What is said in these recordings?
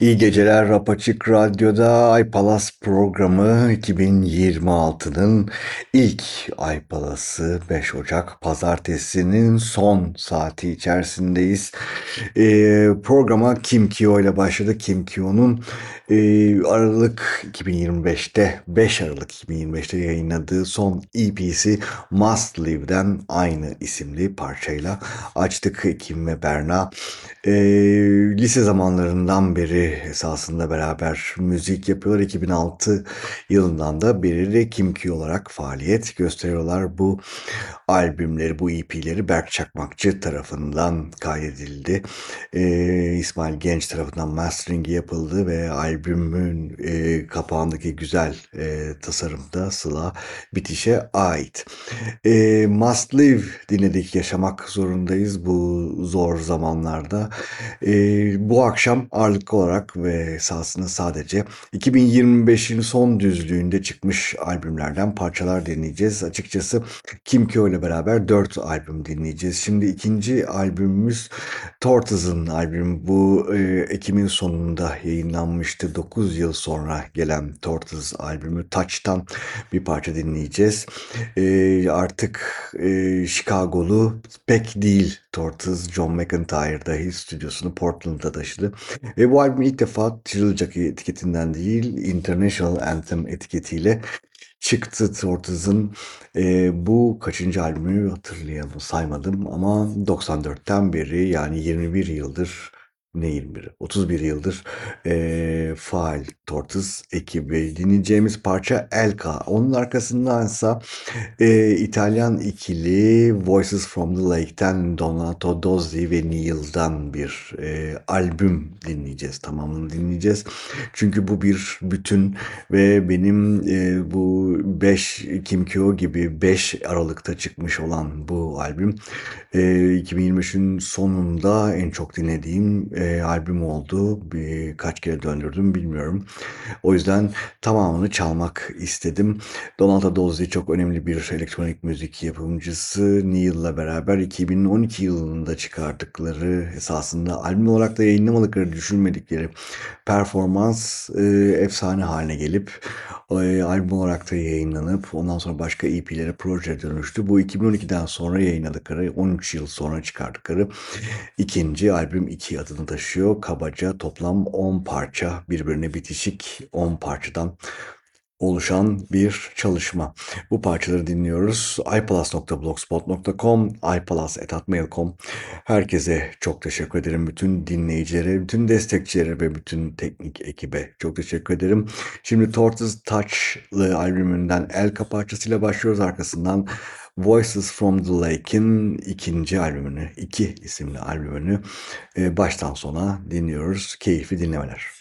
İyi geceler Rapaçık Radyo'da Ay Palas programı 2026'nın ilk Ay Palas'ı 5 Ocak Pazartesi'nin son saati içerisindeyiz. Ee, programa Kim Kyo ile başladı. Kim Kyo'nun e, Aralık 2025'te 5 Aralık 2025'te yayınladığı son EP'si Must Live'den aynı isimli parçayla açtık Kim ve Berna. E, lise zamanlarından beri esasında beraber müzik yapıyorlar. 2006 yılından da beri Kim Kyo olarak faaliyet gösteriyorlar. Bu albümleri, bu EP'leri Berk Çakmakçı tarafından kaydedildi. E, İsmail Genç tarafından masteringi yapıldı ve albümün e, kapağındaki güzel e, tasarımda Sıla bitişe ait. E, Must Live dinledik, yaşamak zorundayız bu zor zamanlarda. E, bu akşam ağırlıklı olarak olarak ve esasında sadece 2025'in son düzlüğünde çıkmış albümlerden parçalar dinleyeceğiz. Açıkçası Kim Kyo ile beraber 4 albüm dinleyeceğiz. Şimdi ikinci albümümüz Tortoise'ın albümü. Bu e, Ekim'in sonunda yayınlanmıştı. 9 yıl sonra gelen Tortoise albümü Touch'tan bir parça dinleyeceğiz. E, artık e, Chicago'lu pek değil Tortoise. John McIntyre dahi stüdyosunu Portland'a taşıdı. Ve bu albüm ilk defa Trill Jockey etiketinden değil International Anthem etiketiyle çıktı Tortoise'ın. E, bu kaçıncı albümü hatırlayamadım saymadım ama 94'ten beri yani 21 yıldır ne 21 31 yıldır e, faal Tortoise ekibi dinleyeceğimiz parça Elka. Onun arkasındansa e, İtalyan ikili Voices from the Lake'ten Donato Dozzi ve Neil'dan bir e, albüm dinleyeceğiz. Tamamını dinleyeceğiz. Çünkü bu bir bütün ve benim e, bu 5 Kim Kyo gibi 5 Aralık'ta çıkmış olan bu albüm e, 2023'ün sonunda en çok dinlediğim e, albüm oldu. Bir, kaç kere döndürdüm bilmiyorum. O yüzden tamamını çalmak istedim. Donato Dozzi çok önemli bir elektronik müzik yapımcısı. Neil'la beraber 2012 yılında çıkardıkları esasında albüm olarak da yayınlamadıkları düşünmedikleri performans e, efsane haline gelip e, albüm olarak da yayınlanıp ondan sonra başka EP'lere proje dönüştü. Bu 2012'den sonra yayınladıkları 13 yıl sonra çıkardıkları ikinci albüm iki adını taşıyor. Kabaca toplam 10 parça birbirine bitişik 10 parçadan oluşan bir çalışma. Bu parçaları dinliyoruz. ipalas.blogspot.com, ipalas.atmail.com Herkese çok teşekkür ederim. Bütün dinleyicilere, bütün destekçilere ve bütün teknik ekibe çok teşekkür ederim. Şimdi Tortoise Touch'lı albümünden Elka parçasıyla başlıyoruz. Arkasından Voices from the Lake'in ikinci albümünü, iki isimli albümünü e, baştan sona dinliyoruz. Keyifli dinlemeler.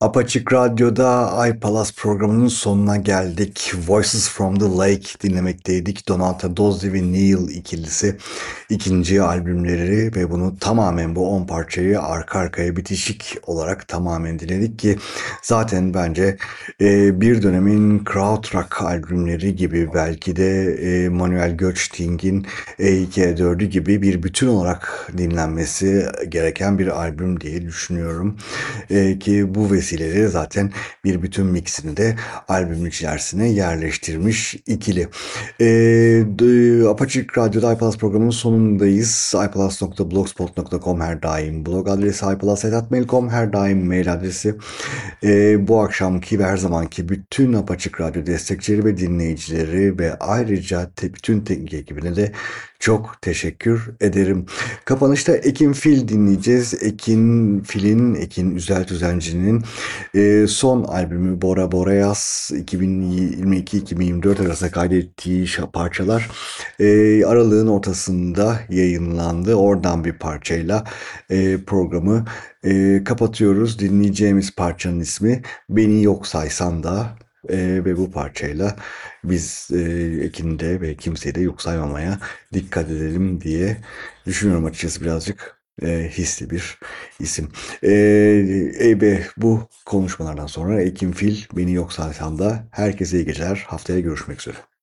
Apaçık Radyo'da iPalas programının sonuna geldik. Voices from the Lake dinlemekteydik. Donata Dozzi ve Neil ikilisi ikinci albümleri ve bunu tamamen bu 10 parçayı arka arkaya bitişik olarak tamamen dinledik ki zaten bence e, bir dönemin krautrock albümleri gibi belki de e, Manuel Göçting'in E2-E4'ü gibi bir bütün olarak dinlenmesi gereken bir albüm diye düşünüyorum. E, ki bu vesileyle zaten bir bütün mixini de albümün içerisine yerleştirmiş ikili. E, Apaçık Radyo'da iPlus programının sonundayız. iPlus.blogspot.com her daim blog adresi, iPlus.mail.com her daim mail adresi. E, bu akşamki ve her zamanki bütün Apaçık Radyo destekçileri ve dinleyicileri ve ayrıca te, bütün teknik ekibine de çok teşekkür ederim. Kapanışta Ekin Fil dinleyeceğiz. Ekin Fil'in, Ekin Üzel Tüzenci'nin e, son albümü Bora Bora Yaz 2022-2024 arasında kaydettiği parçalar e, aralığın ortasında yayınlandı. Oradan bir parçayla e, programı e, kapatıyoruz. Dinleyeceğimiz parçanın ismi Beni Yok Saysan Da e, ve bu parçayla biz e, Ekin'de ve kimseyi de yok saymamaya dikkat edelim diye düşünüyorum açıkçası birazcık e, hisli bir isim. E, e, bu konuşmalardan sonra Ekin Fil beni yok saysam da herkese iyi geceler. Haftaya görüşmek üzere.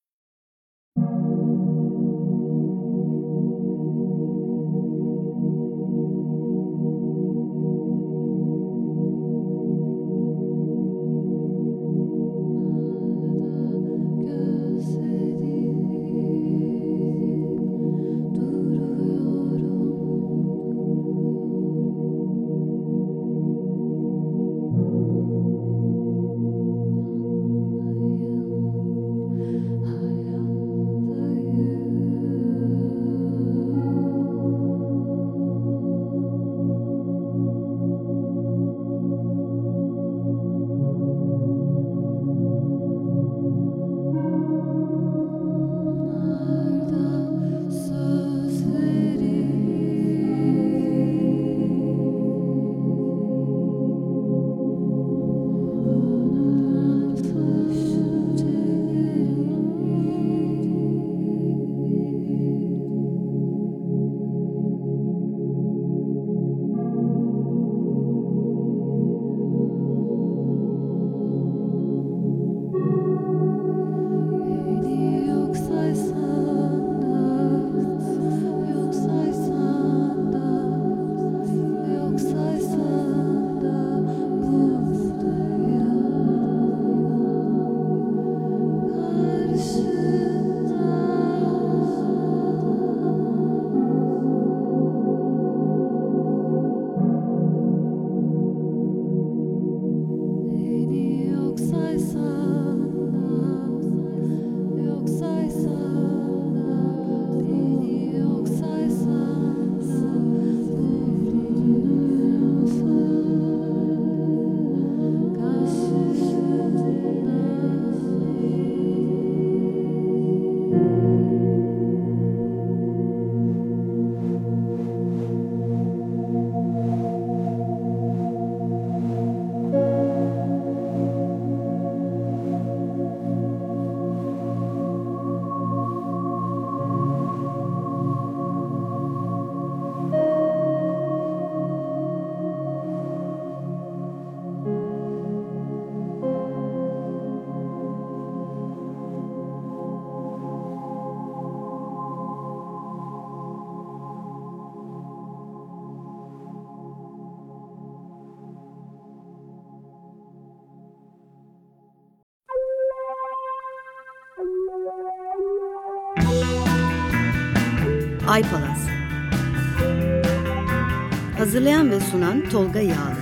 Sunan Tolga Yağlı.